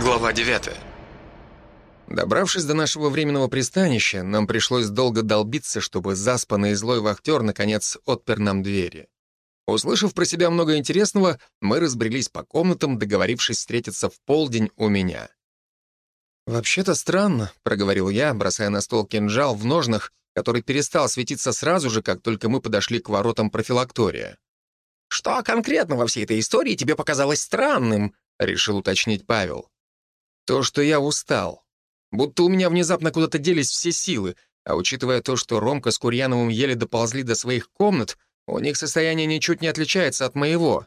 Глава 9 Добравшись до нашего временного пристанища, нам пришлось долго долбиться, чтобы заспанный и злой вахтер наконец отпер нам двери. Услышав про себя много интересного, мы разбрелись по комнатам, договорившись встретиться в полдень у меня. «Вообще-то странно», — проговорил я, бросая на стол кинжал в ножнах, который перестал светиться сразу же, как только мы подошли к воротам профилактория. «Что конкретно во всей этой истории тебе показалось странным?» — решил уточнить Павел. «То, что я устал. Будто у меня внезапно куда-то делись все силы, а учитывая то, что Ромка с Курьяновым еле доползли до своих комнат, у них состояние ничуть не отличается от моего».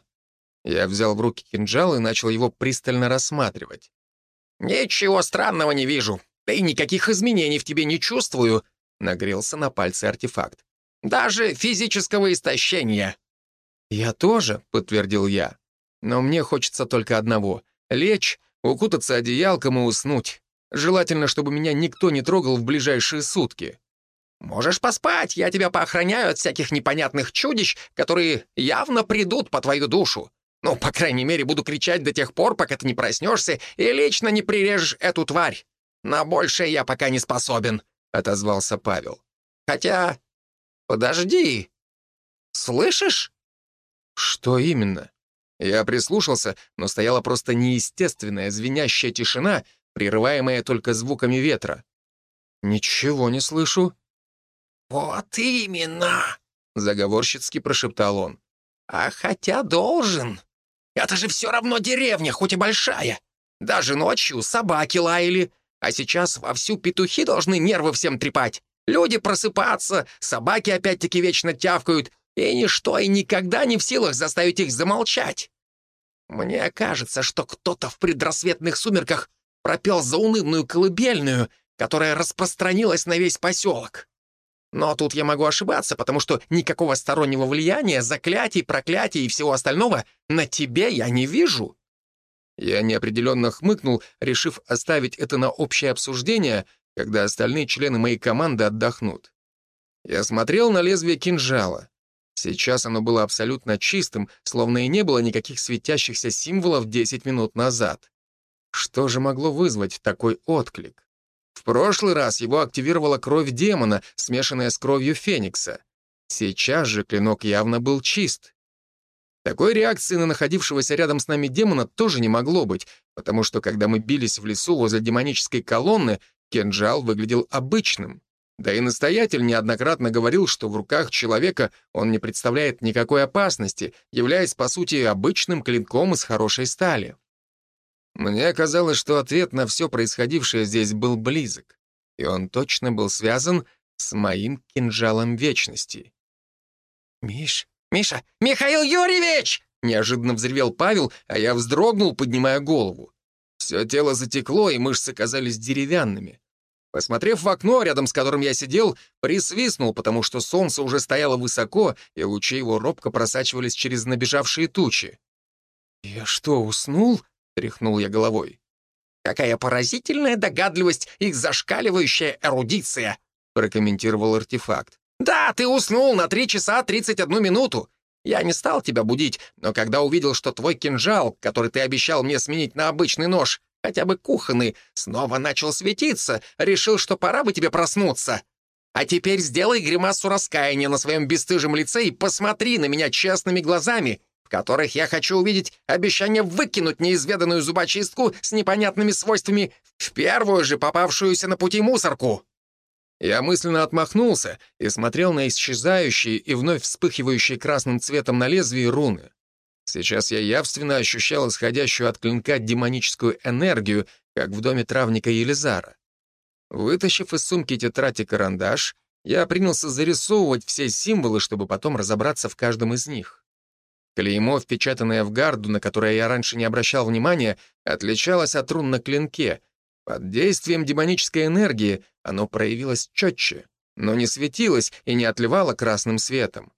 Я взял в руки кинжал и начал его пристально рассматривать. «Ничего странного не вижу. Да и никаких изменений в тебе не чувствую», — нагрелся на пальце артефакт. «Даже физического истощения». «Я тоже», — подтвердил я. «Но мне хочется только одного — лечь, укутаться одеялком и уснуть. Желательно, чтобы меня никто не трогал в ближайшие сутки». «Можешь поспать, я тебя поохраняю от всяких непонятных чудищ, которые явно придут по твою душу. Ну, по крайней мере, буду кричать до тех пор, пока ты не проснешься и лично не прирежешь эту тварь. На большее я пока не способен», — отозвался Павел. «Хотя... Подожди. Слышишь?» «Что именно?» Я прислушался, но стояла просто неестественная звенящая тишина, прерываемая только звуками ветра. «Ничего не слышу». «Вот именно!» — заговорщицки прошептал он. «А хотя должен. Это же все равно деревня, хоть и большая. Даже ночью собаки лаяли, а сейчас вовсю петухи должны нервы всем трепать. Люди просыпаться, собаки опять-таки вечно тявкают, и ничто и никогда не в силах заставить их замолчать. Мне кажется, что кто-то в предрассветных сумерках пропел заунывную колыбельную, которая распространилась на весь поселок. Но тут я могу ошибаться, потому что никакого стороннего влияния, заклятий, проклятий и всего остального на тебе я не вижу». Я неопределенно хмыкнул, решив оставить это на общее обсуждение, когда остальные члены моей команды отдохнут. Я смотрел на лезвие кинжала. Сейчас оно было абсолютно чистым, словно и не было никаких светящихся символов 10 минут назад. Что же могло вызвать такой отклик? В прошлый раз его активировала кровь демона, смешанная с кровью феникса. Сейчас же клинок явно был чист. Такой реакции на находившегося рядом с нами демона тоже не могло быть, потому что когда мы бились в лесу возле демонической колонны, кинжал выглядел обычным. Да и настоятель неоднократно говорил, что в руках человека он не представляет никакой опасности, являясь, по сути, обычным клинком из хорошей стали. Мне казалось, что ответ на все происходившее здесь был близок, и он точно был связан с моим кинжалом вечности. «Миш, Миша, Михаил Юрьевич!» Неожиданно взревел Павел, а я вздрогнул, поднимая голову. Все тело затекло, и мышцы казались деревянными. Посмотрев в окно, рядом с которым я сидел, присвистнул, потому что солнце уже стояло высоко, и лучи его робко просачивались через набежавшие тучи. «Я что, уснул?» тряхнул я головой. «Какая поразительная догадливость и зашкаливающая эрудиция!» прокомментировал артефакт. «Да, ты уснул на три часа тридцать одну минуту. Я не стал тебя будить, но когда увидел, что твой кинжал, который ты обещал мне сменить на обычный нож, хотя бы кухонный, снова начал светиться, решил, что пора бы тебе проснуться. А теперь сделай гримасу раскаяния на своем бесстыжем лице и посмотри на меня честными глазами в которых я хочу увидеть обещание выкинуть неизведанную зубочистку с непонятными свойствами в первую же попавшуюся на пути мусорку. Я мысленно отмахнулся и смотрел на исчезающие и вновь вспыхивающие красным цветом на лезвии руны. Сейчас я явственно ощущал исходящую от клинка демоническую энергию, как в доме травника Елизара. Вытащив из сумки тетрадь и карандаш, я принялся зарисовывать все символы, чтобы потом разобраться в каждом из них. Клеймо, впечатанное в гарду, на которое я раньше не обращал внимания, отличалось от рун на клинке. Под действием демонической энергии оно проявилось четче, но не светилось и не отливало красным светом.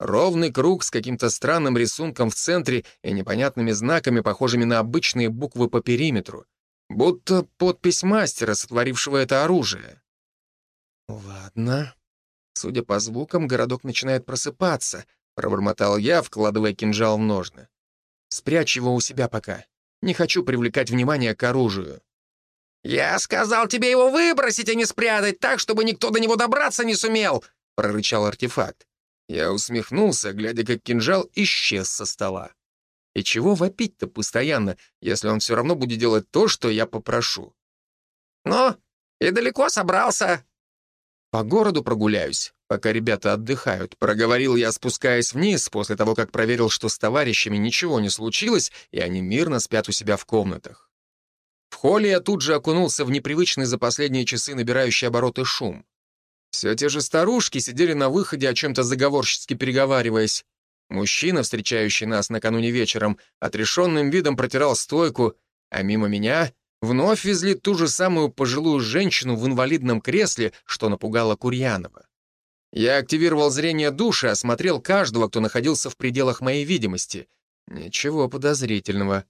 Ровный круг с каким-то странным рисунком в центре и непонятными знаками, похожими на обычные буквы по периметру. Будто подпись мастера, сотворившего это оружие. Ладно. Судя по звукам, городок начинает просыпаться — пробормотал я, вкладывая кинжал в ножны. «Спрячь его у себя пока. Не хочу привлекать внимание к оружию». «Я сказал тебе его выбросить, а не спрятать так, чтобы никто до него добраться не сумел!» — прорычал артефакт. Я усмехнулся, глядя, как кинжал исчез со стола. И чего вопить-то постоянно, если он все равно будет делать то, что я попрошу? «Ну, и далеко собрался?» «По городу прогуляюсь, пока ребята отдыхают», — проговорил я, спускаясь вниз, после того, как проверил, что с товарищами ничего не случилось, и они мирно спят у себя в комнатах. В холле я тут же окунулся в непривычный за последние часы набирающий обороты шум. Все те же старушки сидели на выходе, о чем-то заговорщицки переговариваясь. Мужчина, встречающий нас накануне вечером, отрешенным видом протирал стойку, а мимо меня вновь везли ту же самую пожилую женщину в инвалидном кресле, что напугало Курьянова. Я активировал зрение души, осмотрел каждого, кто находился в пределах моей видимости. Ничего подозрительного.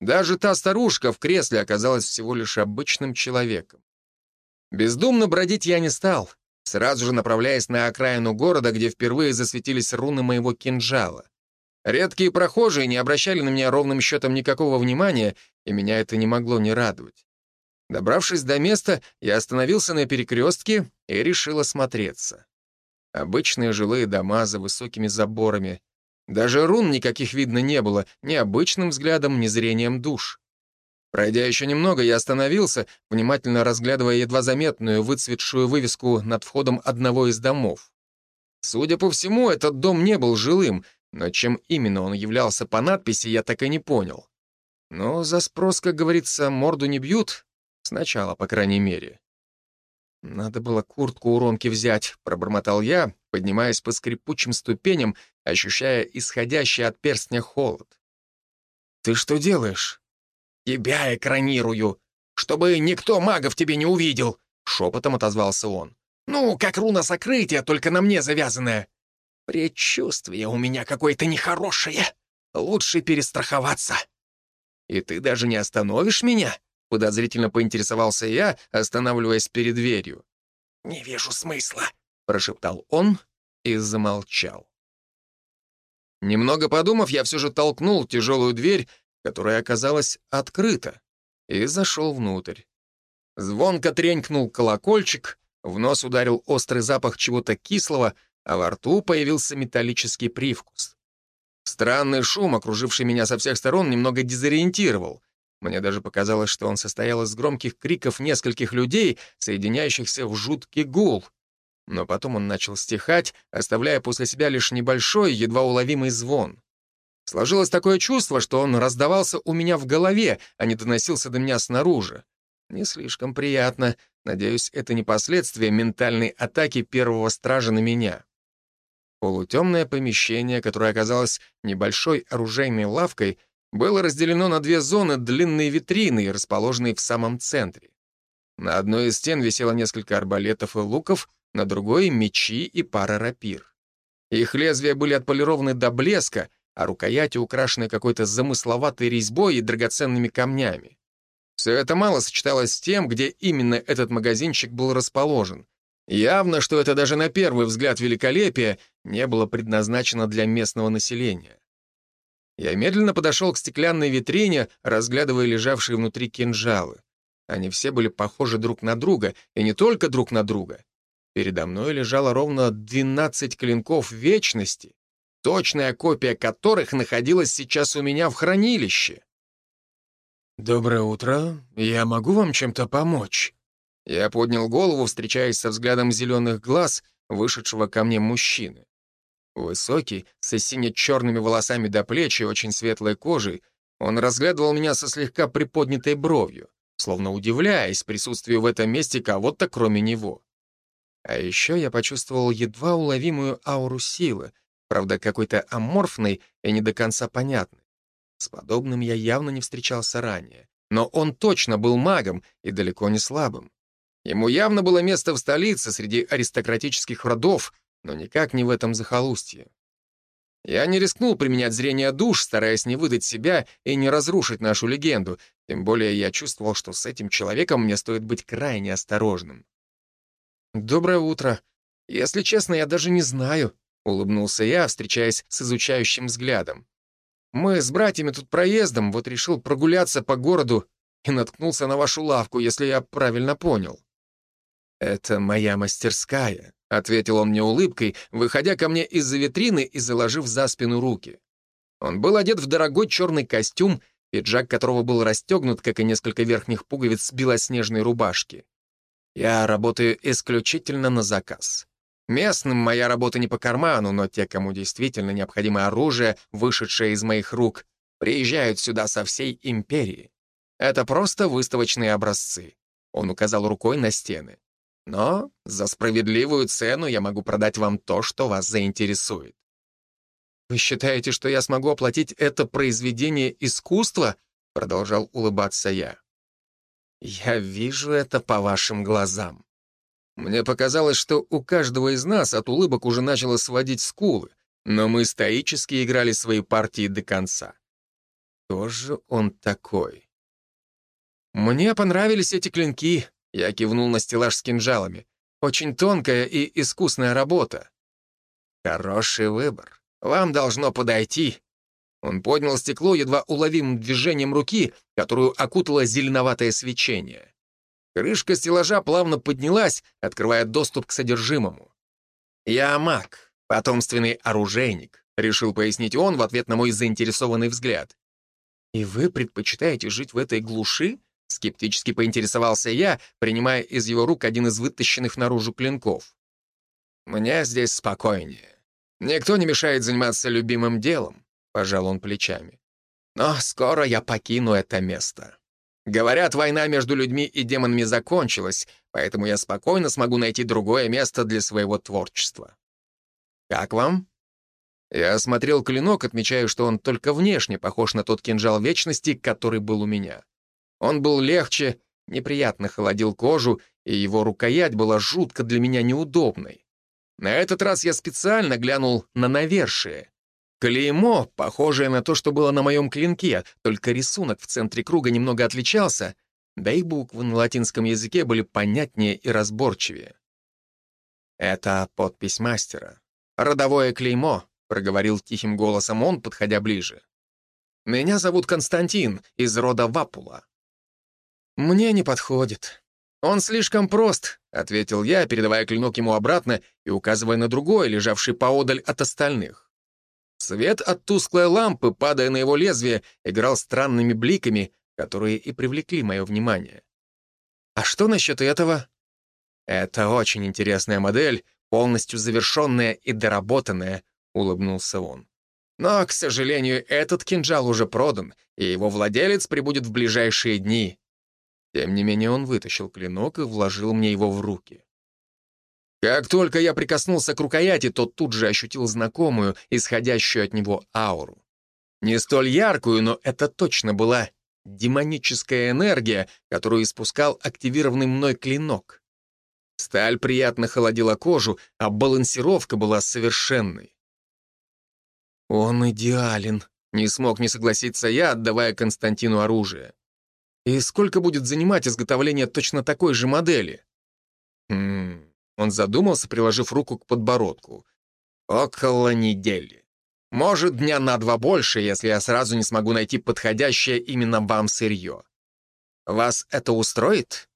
Даже та старушка в кресле оказалась всего лишь обычным человеком. Бездумно бродить я не стал, сразу же направляясь на окраину города, где впервые засветились руны моего кинжала. Редкие прохожие не обращали на меня ровным счетом никакого внимания, и меня это не могло не радовать. Добравшись до места, я остановился на перекрестке и решил осмотреться. Обычные жилые дома за высокими заборами, даже рун никаких видно не было, ни обычным взглядом, ни зрением душ. Пройдя еще немного, я остановился, внимательно разглядывая едва заметную выцветшую вывеску над входом одного из домов. Судя по всему, этот дом не был жилым, но чем именно он являлся по надписи, я так и не понял. Но за спрос, как говорится, морду не бьют, сначала, по крайней мере. «Надо было куртку у Ромки взять», — пробормотал я, поднимаясь по скрипучим ступеням, ощущая исходящий от перстня холод. «Ты что делаешь?» «Тебя экранирую, чтобы никто магов тебе не увидел», — шепотом отозвался он. «Ну, как руна сокрытия, только на мне завязанная. Предчувствие у меня какое-то нехорошее. Лучше перестраховаться». «И ты даже не остановишь меня?» Подозрительно поинтересовался я, останавливаясь перед дверью. «Не вижу смысла», — прошептал он и замолчал. Немного подумав, я все же толкнул тяжелую дверь, которая оказалась открыта, и зашел внутрь. Звонко тренькнул колокольчик, в нос ударил острый запах чего-то кислого, а во рту появился металлический привкус. Странный шум, окруживший меня со всех сторон, немного дезориентировал. Мне даже показалось, что он состоял из громких криков нескольких людей, соединяющихся в жуткий гул. Но потом он начал стихать, оставляя после себя лишь небольшой, едва уловимый звон. Сложилось такое чувство, что он раздавался у меня в голове, а не доносился до меня снаружи. Не слишком приятно. Надеюсь, это не последствия ментальной атаки первого стража на меня. Полутемное помещение, которое оказалось небольшой оружейной лавкой — было разделено на две зоны длинной витрины, расположенной в самом центре. На одной из стен висело несколько арбалетов и луков, на другой — мечи и пара рапир. Их лезвия были отполированы до блеска, а рукояти украшены какой-то замысловатой резьбой и драгоценными камнями. Все это мало сочеталось с тем, где именно этот магазинчик был расположен. Явно, что это даже на первый взгляд великолепие не было предназначено для местного населения. Я медленно подошел к стеклянной витрине, разглядывая лежавшие внутри кинжалы. Они все были похожи друг на друга, и не только друг на друга. Передо мной лежало ровно 12 клинков вечности, точная копия которых находилась сейчас у меня в хранилище. «Доброе утро. Я могу вам чем-то помочь?» Я поднял голову, встречаясь со взглядом зеленых глаз, вышедшего ко мне мужчины. Высокий, со сине-черными волосами до плеч и очень светлой кожей, он разглядывал меня со слегка приподнятой бровью, словно удивляясь присутствию в этом месте кого-то, кроме него. А еще я почувствовал едва уловимую ауру силы, правда, какой-то аморфной и не до конца понятной. С подобным я явно не встречался ранее, но он точно был магом и далеко не слабым. Ему явно было место в столице среди аристократических родов, но никак не в этом захолустье. Я не рискнул применять зрение душ, стараясь не выдать себя и не разрушить нашу легенду, тем более я чувствовал, что с этим человеком мне стоит быть крайне осторожным. «Доброе утро. Если честно, я даже не знаю», — улыбнулся я, встречаясь с изучающим взглядом. Мы с братьями тут проездом, вот решил прогуляться по городу и наткнулся на вашу лавку, если я правильно понял». «Это моя мастерская», — ответил он мне улыбкой, выходя ко мне из-за витрины и заложив за спину руки. Он был одет в дорогой черный костюм, пиджак которого был расстегнут, как и несколько верхних пуговиц белоснежной рубашки. Я работаю исключительно на заказ. Местным моя работа не по карману, но те, кому действительно необходимо оружие, вышедшее из моих рук, приезжают сюда со всей империи. Это просто выставочные образцы. Он указал рукой на стены. Но за справедливую цену я могу продать вам то, что вас заинтересует. «Вы считаете, что я смогу оплатить это произведение искусства?» Продолжал улыбаться я. «Я вижу это по вашим глазам. Мне показалось, что у каждого из нас от улыбок уже начало сводить скулы, но мы стоически играли свои партии до конца. Кто же он такой? Мне понравились эти клинки, я кивнул на стеллаж с кинжалами. Очень тонкая и искусная работа. Хороший выбор. Вам должно подойти. Он поднял стекло едва уловимым движением руки, которую окутало зеленоватое свечение. Крышка стеллажа плавно поднялась, открывая доступ к содержимому. «Я маг, потомственный оружейник», — решил пояснить он в ответ на мой заинтересованный взгляд. «И вы предпочитаете жить в этой глуши?» — скептически поинтересовался я, принимая из его рук один из вытащенных наружу клинков. «Мне здесь спокойнее. Никто не мешает заниматься любимым делом», — пожал он плечами. «Но скоро я покину это место». Говорят, война между людьми и демонами закончилась, поэтому я спокойно смогу найти другое место для своего творчества. Как вам? Я осмотрел клинок, отмечая, что он только внешне похож на тот кинжал вечности, который был у меня. Он был легче, неприятно холодил кожу, и его рукоять была жутко для меня неудобной. На этот раз я специально глянул на навершие. Клеймо, похожее на то, что было на моем клинке, только рисунок в центре круга немного отличался, да и буквы на латинском языке были понятнее и разборчивее. «Это подпись мастера. Родовое клеймо», — проговорил тихим голосом он, подходя ближе. «Меня зовут Константин, из рода Вапула». «Мне не подходит. Он слишком прост», — ответил я, передавая клинок ему обратно и указывая на другой, лежавший поодаль от остальных. Свет от тусклой лампы, падая на его лезвие, играл странными бликами, которые и привлекли мое внимание. «А что насчет этого?» «Это очень интересная модель, полностью завершенная и доработанная», — улыбнулся он. «Но, к сожалению, этот кинжал уже продан, и его владелец прибудет в ближайшие дни». Тем не менее он вытащил клинок и вложил мне его в руки. Как только я прикоснулся к рукояти, то тут же ощутил знакомую, исходящую от него ауру. Не столь яркую, но это точно была демоническая энергия, которую испускал активированный мной клинок. Сталь приятно холодила кожу, а балансировка была совершенной. «Он идеален», — не смог не согласиться я, отдавая Константину оружие. «И сколько будет занимать изготовление точно такой же модели?» «Хм...» Он задумался, приложив руку к подбородку. «Около недели. Может, дня на два больше, если я сразу не смогу найти подходящее именно вам сырье. Вас это устроит?»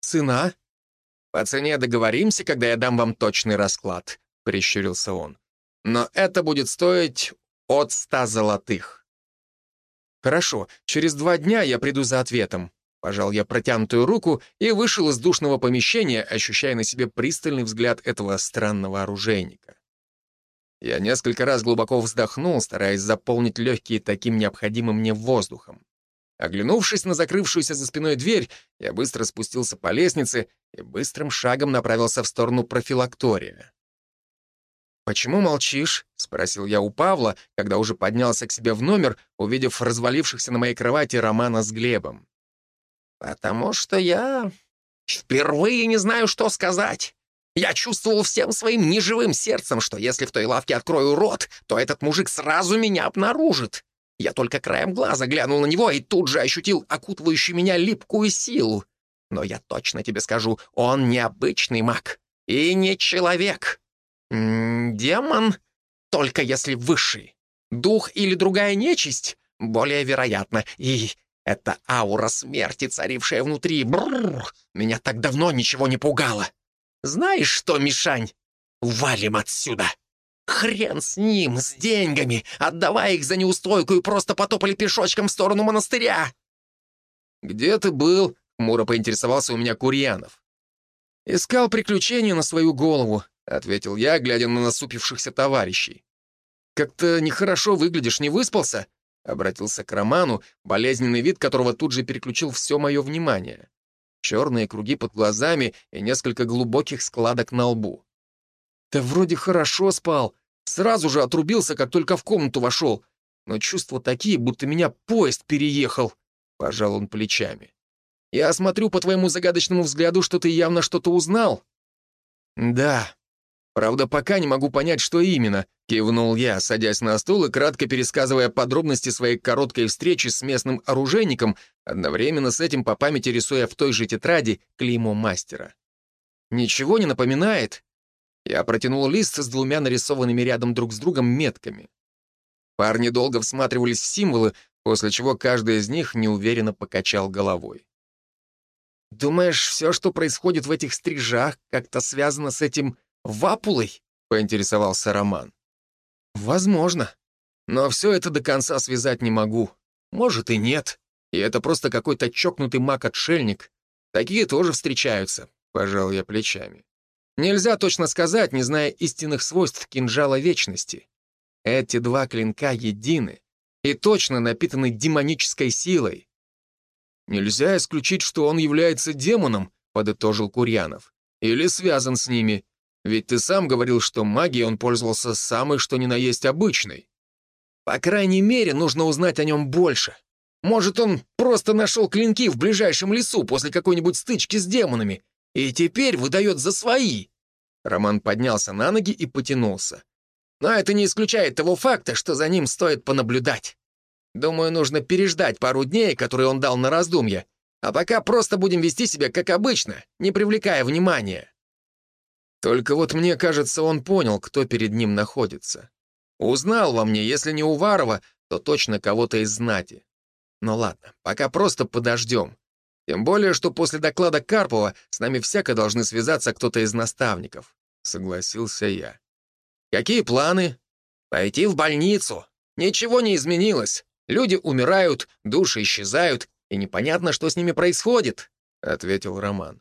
«Цена?» «По цене договоримся, когда я дам вам точный расклад», — прищурился он. «Но это будет стоить от ста золотых». «Хорошо, через два дня я приду за ответом», Пожал я протянутую руку и вышел из душного помещения, ощущая на себе пристальный взгляд этого странного оружейника. Я несколько раз глубоко вздохнул, стараясь заполнить легкие таким необходимым мне воздухом. Оглянувшись на закрывшуюся за спиной дверь, я быстро спустился по лестнице и быстрым шагом направился в сторону профилактория. «Почему молчишь?» — спросил я у Павла, когда уже поднялся к себе в номер, увидев развалившихся на моей кровати Романа с Глебом. «Потому что я впервые не знаю, что сказать. Я чувствовал всем своим неживым сердцем, что если в той лавке открою рот, то этот мужик сразу меня обнаружит. Я только краем глаза глянул на него и тут же ощутил окутывающую меня липкую силу. Но я точно тебе скажу, он необычный маг и не человек. М -м, демон, только если высший. Дух или другая нечисть? Более вероятно. И это аура смерти, царившая внутри. Бррр, меня так давно ничего не пугало. Знаешь что, Мишань? Валим отсюда. Хрен с ним, с деньгами. Отдавай их за неустойку и просто потопали пешочком в сторону монастыря. «Где ты был?» — хмуро поинтересовался у меня Курьянов. «Искал приключения на свою голову», — ответил я, глядя на насупившихся товарищей. «Как-то нехорошо выглядишь, не выспался?» — обратился к Роману, болезненный вид которого тут же переключил все мое внимание. Черные круги под глазами и несколько глубоких складок на лбу. «Да вроде хорошо спал. Сразу же отрубился, как только в комнату вошел. Но чувства такие, будто меня поезд переехал», — пожал он плечами. «Я смотрю по твоему загадочному взгляду, что ты явно что-то узнал». «Да. Правда, пока не могу понять, что именно», — кивнул я, садясь на стул и кратко пересказывая подробности своей короткой встречи с местным оружейником, одновременно с этим по памяти рисуя в той же тетради клеймо мастера. «Ничего не напоминает?» Я протянул лист с двумя нарисованными рядом друг с другом метками. Парни долго всматривались в символы, после чего каждый из них неуверенно покачал головой. «Думаешь, все, что происходит в этих стрижах, как-то связано с этим вапулой?» — поинтересовался Роман. «Возможно. Но все это до конца связать не могу. Может и нет. И это просто какой-то чокнутый маг-отшельник. Такие тоже встречаются», — пожал я плечами. Нельзя точно сказать, не зная истинных свойств кинжала вечности. Эти два клинка едины и точно напитаны демонической силой. «Нельзя исключить, что он является демоном», — подытожил Курьянов. «Или связан с ними. Ведь ты сам говорил, что магией он пользовался самой что ни на есть обычной. По крайней мере, нужно узнать о нем больше. Может, он просто нашел клинки в ближайшем лесу после какой-нибудь стычки с демонами и теперь выдает за свои. Роман поднялся на ноги и потянулся. Но это не исключает того факта, что за ним стоит понаблюдать. Думаю, нужно переждать пару дней, которые он дал на раздумье, а пока просто будем вести себя как обычно, не привлекая внимания. Только вот мне кажется, он понял, кто перед ним находится. Узнал во мне, если не Уварова, то точно кого-то из знати. Но ладно, пока просто подождем. Тем более, что после доклада Карпова с нами всяко должны связаться кто-то из наставников. Согласился я. Какие планы? Пойти в больницу. Ничего не изменилось. Люди умирают, души исчезают, и непонятно, что с ними происходит, ответил Роман.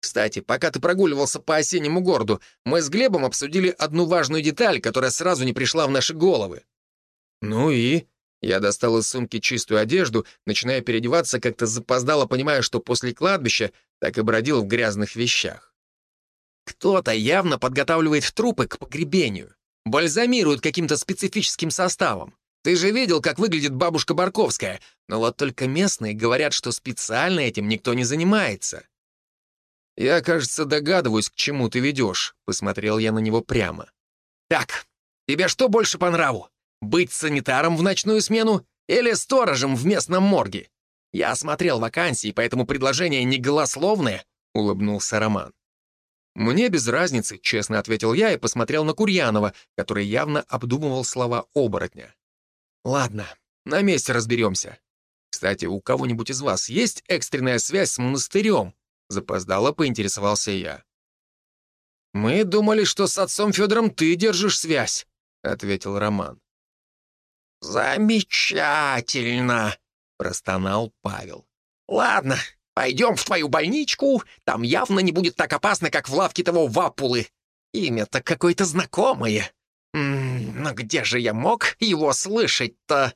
Кстати, пока ты прогуливался по осеннему городу, мы с Глебом обсудили одну важную деталь, которая сразу не пришла в наши головы. Ну и? Я достал из сумки чистую одежду, начиная переодеваться, как-то запоздало, понимая, что после кладбища так и бродил в грязных вещах. Кто-то явно подготавливает трупы к погребению. Бальзамируют каким-то специфическим составом. Ты же видел, как выглядит бабушка Барковская. Но вот только местные говорят, что специально этим никто не занимается. «Я, кажется, догадываюсь, к чему ты ведешь», — посмотрел я на него прямо. «Так, тебе что больше по нраву? Быть санитаром в ночную смену или сторожем в местном морге? Я осмотрел вакансии, поэтому предложение не голословное, — улыбнулся Роман. «Мне без разницы», — честно ответил я и посмотрел на Курьянова, который явно обдумывал слова оборотня. «Ладно, на месте разберемся. Кстати, у кого-нибудь из вас есть экстренная связь с монастырем?» Запоздало поинтересовался я. «Мы думали, что с отцом Федором ты держишь связь», — ответил Роман. «Замечательно!» — простонал Павел. «Ладно, пойдем в твою больничку, там явно не будет так опасно, как в лавке того Вапулы. Имя-то какое-то знакомое. М -м, но где же я мог его слышать-то?»